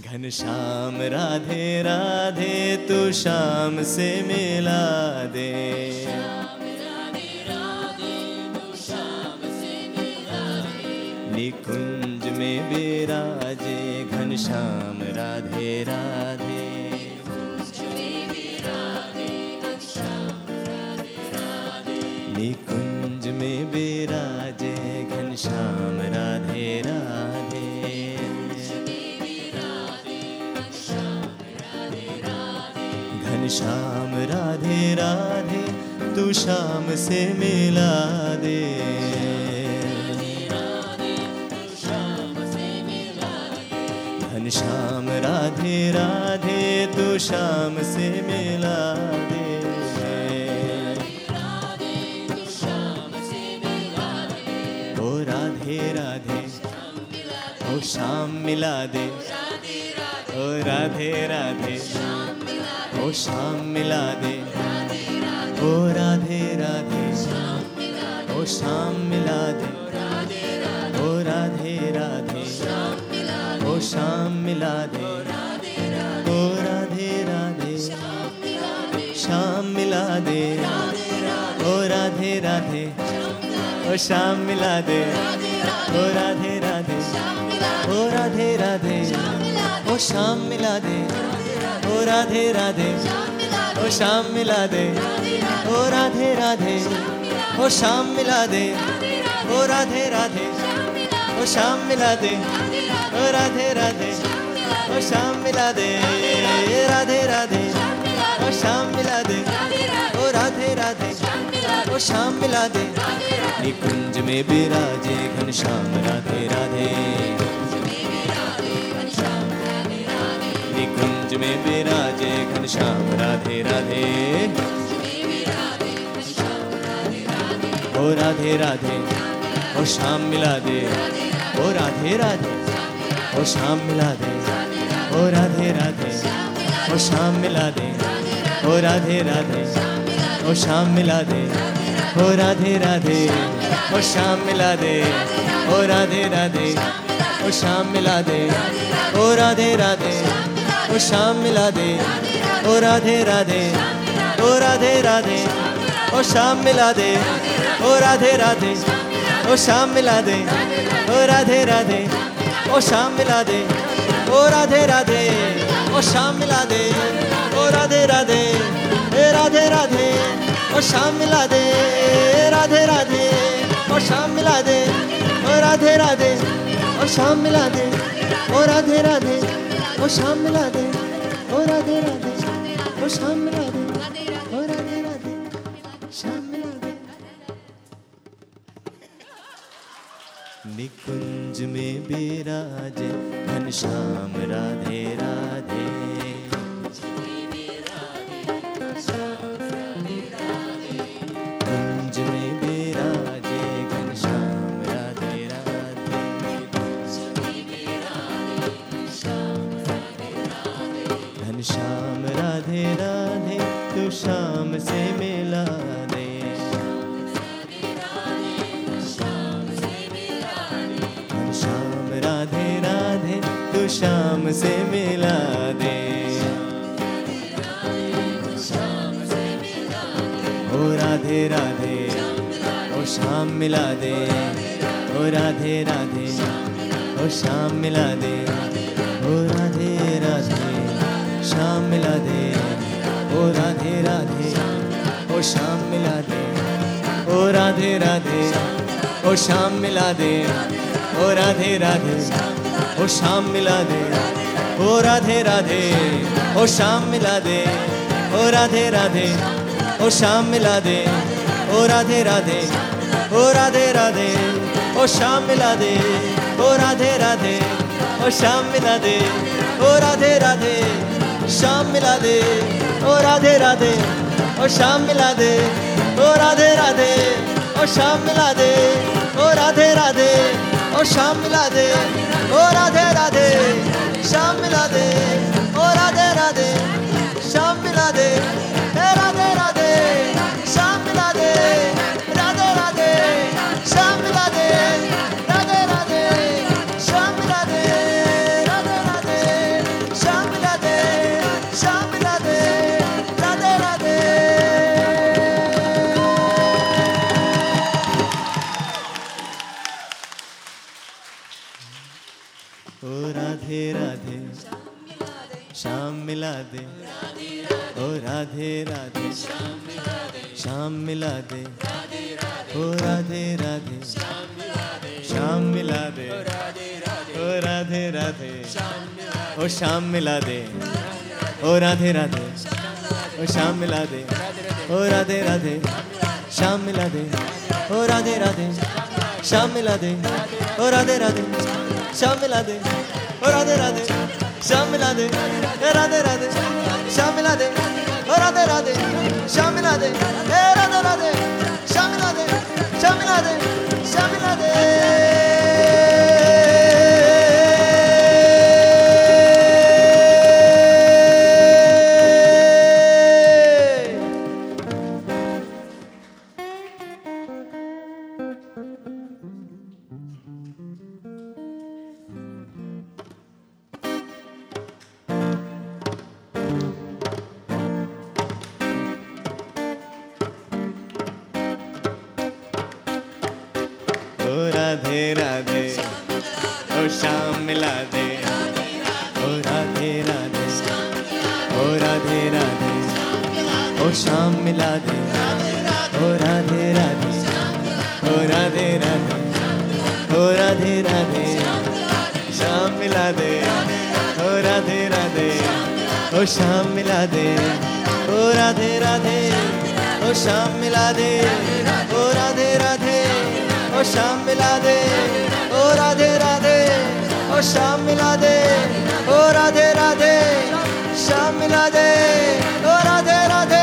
घनश्याम राधे राधे, तू शाम से मिला दे। निकुंज में विराजे घनश्याम राधे राधे। निकुंज में विराजे घनश्याम राधे राधे। घनश्याम राधे राधे, तू श्याम से मिला दे। घनश्याम राधे राधे, तू श्याम से मिला दे। ओ राधे राधे, ओ शाम मिला दे। ओ राधे राधे ओ शाम मिला दे। ओ राधे राधे। ओ शाम मिला दे। ओ राधे राधे। ओ शाम मिला दे। ओ राधे राधे। शाम मिला दे। ओ राधे राधे। ओ शाम मिला दे। ओ राधे राधे। ओ राधे राधे। ओ शाम मिला दे। ओ राधे राधे ओ शाम मिला दे ओ राधे राधे ओ शाम मिला दे ओ राधे राधे ओ शाम मिला दे ओ राधे राधे ओ शाम मिला दे राधे राधे ओ शाम मिला दे ओ राधे राधे ओ शाम मिला दे। निकुंज में विराजे घनश्याम राधे राधे। घनश्याम राधे राधे। ओ राधे राधे। ओ शाम मिला दे। ओ राधे राधे। ओ शाम मिला दे। ओ राधे राधे। ओ शाम मिला दे। ओ राधे राधे। ओ शाम मिला दे। ओ राधे राधे। ओ शाम मिला दे। ओ राधे राधे। ओ शाम मिला दे। ओ राधे राधे। ओ शाम मिला दे ओ राधे राधे ओ राधे राधे ओ शाम मिला दे ओ राधे राधे ओ शाम मिला दे ओ राधे राधे ओ शाम मिला दे ओ राधे राधे ओ शाम मिला दे ओ राधे राधे ए राधे राधे ओ शाम मिला दे राधे राधे ओ शाम मिला दे ओ राधे राधे ओ शाम मिला दे ओ राधे राधे ओ शाम दे ओ राधे राधे ओ शाम दे ओ राधे राधे, शाम दे। निकुंज में बिराजे घनश्याम राधे राधे। शाम से मिला दे। ओ राधे राधे, ओ शाम मिला दे। ओ राधे राधे, ओ शाम मिला दे। ओ राधे राधे, शाम मिला दे। ओ राधे राधे, ओ शाम मिला दे। ओ राधे राधे, ओ शाम मिला दे। ओ राधे राधे ओ शाम मिला दे ओ राधे राधे ओ शाम मिला दे ओ राधे राधे ओ शाम मिला दे ओ राधे राधे ओ राधे राधे ओ शाम मिला दे ओ राधे राधे ओ शाम मिला दे ओ राधे राधे शाम मिला दे ओ राधे राधे ओ शाम मिला दे ओ राधे राधे ओ शाम मिला दे ओ राधे राधे ओ शाम मिला दे ओ राधे राधे शाम मिला दे ओ राधे राधे ओ राधे राधे। शाम मिला दे। ओ राधे राधे। शाम मिला दे। ओ राधे राधे। ओ शाम मिला दे। ओ राधे राधे। ओ शाम मिला दे। ओ राधे राधे। ओ शाम मिला दे। ओ राधे राधे। शाम मिला दे। ओ राधे राधे। शाम मिला दे। ए राधे राधे। शाम मिला दे ओ राधे राधे शाम मिला दे ए राधे राधे राधे राधे। ओ शाम मिला दे ओ राधे राधे। ओ राधे राधे। ओ शाम मिला दे ओ राधे राधे। ओ राधे राधे। ओ राधे राधे। शाम मिला दे ओ राधे राधे। ओ शाम मिला दे ओ राधे राधे। ओ शाम मिला दे ओ शाम मिला दे ओ राधे राधे ओ शाम मिला दे ओ राधे राधे शाम मिला दे ओ राधे राधे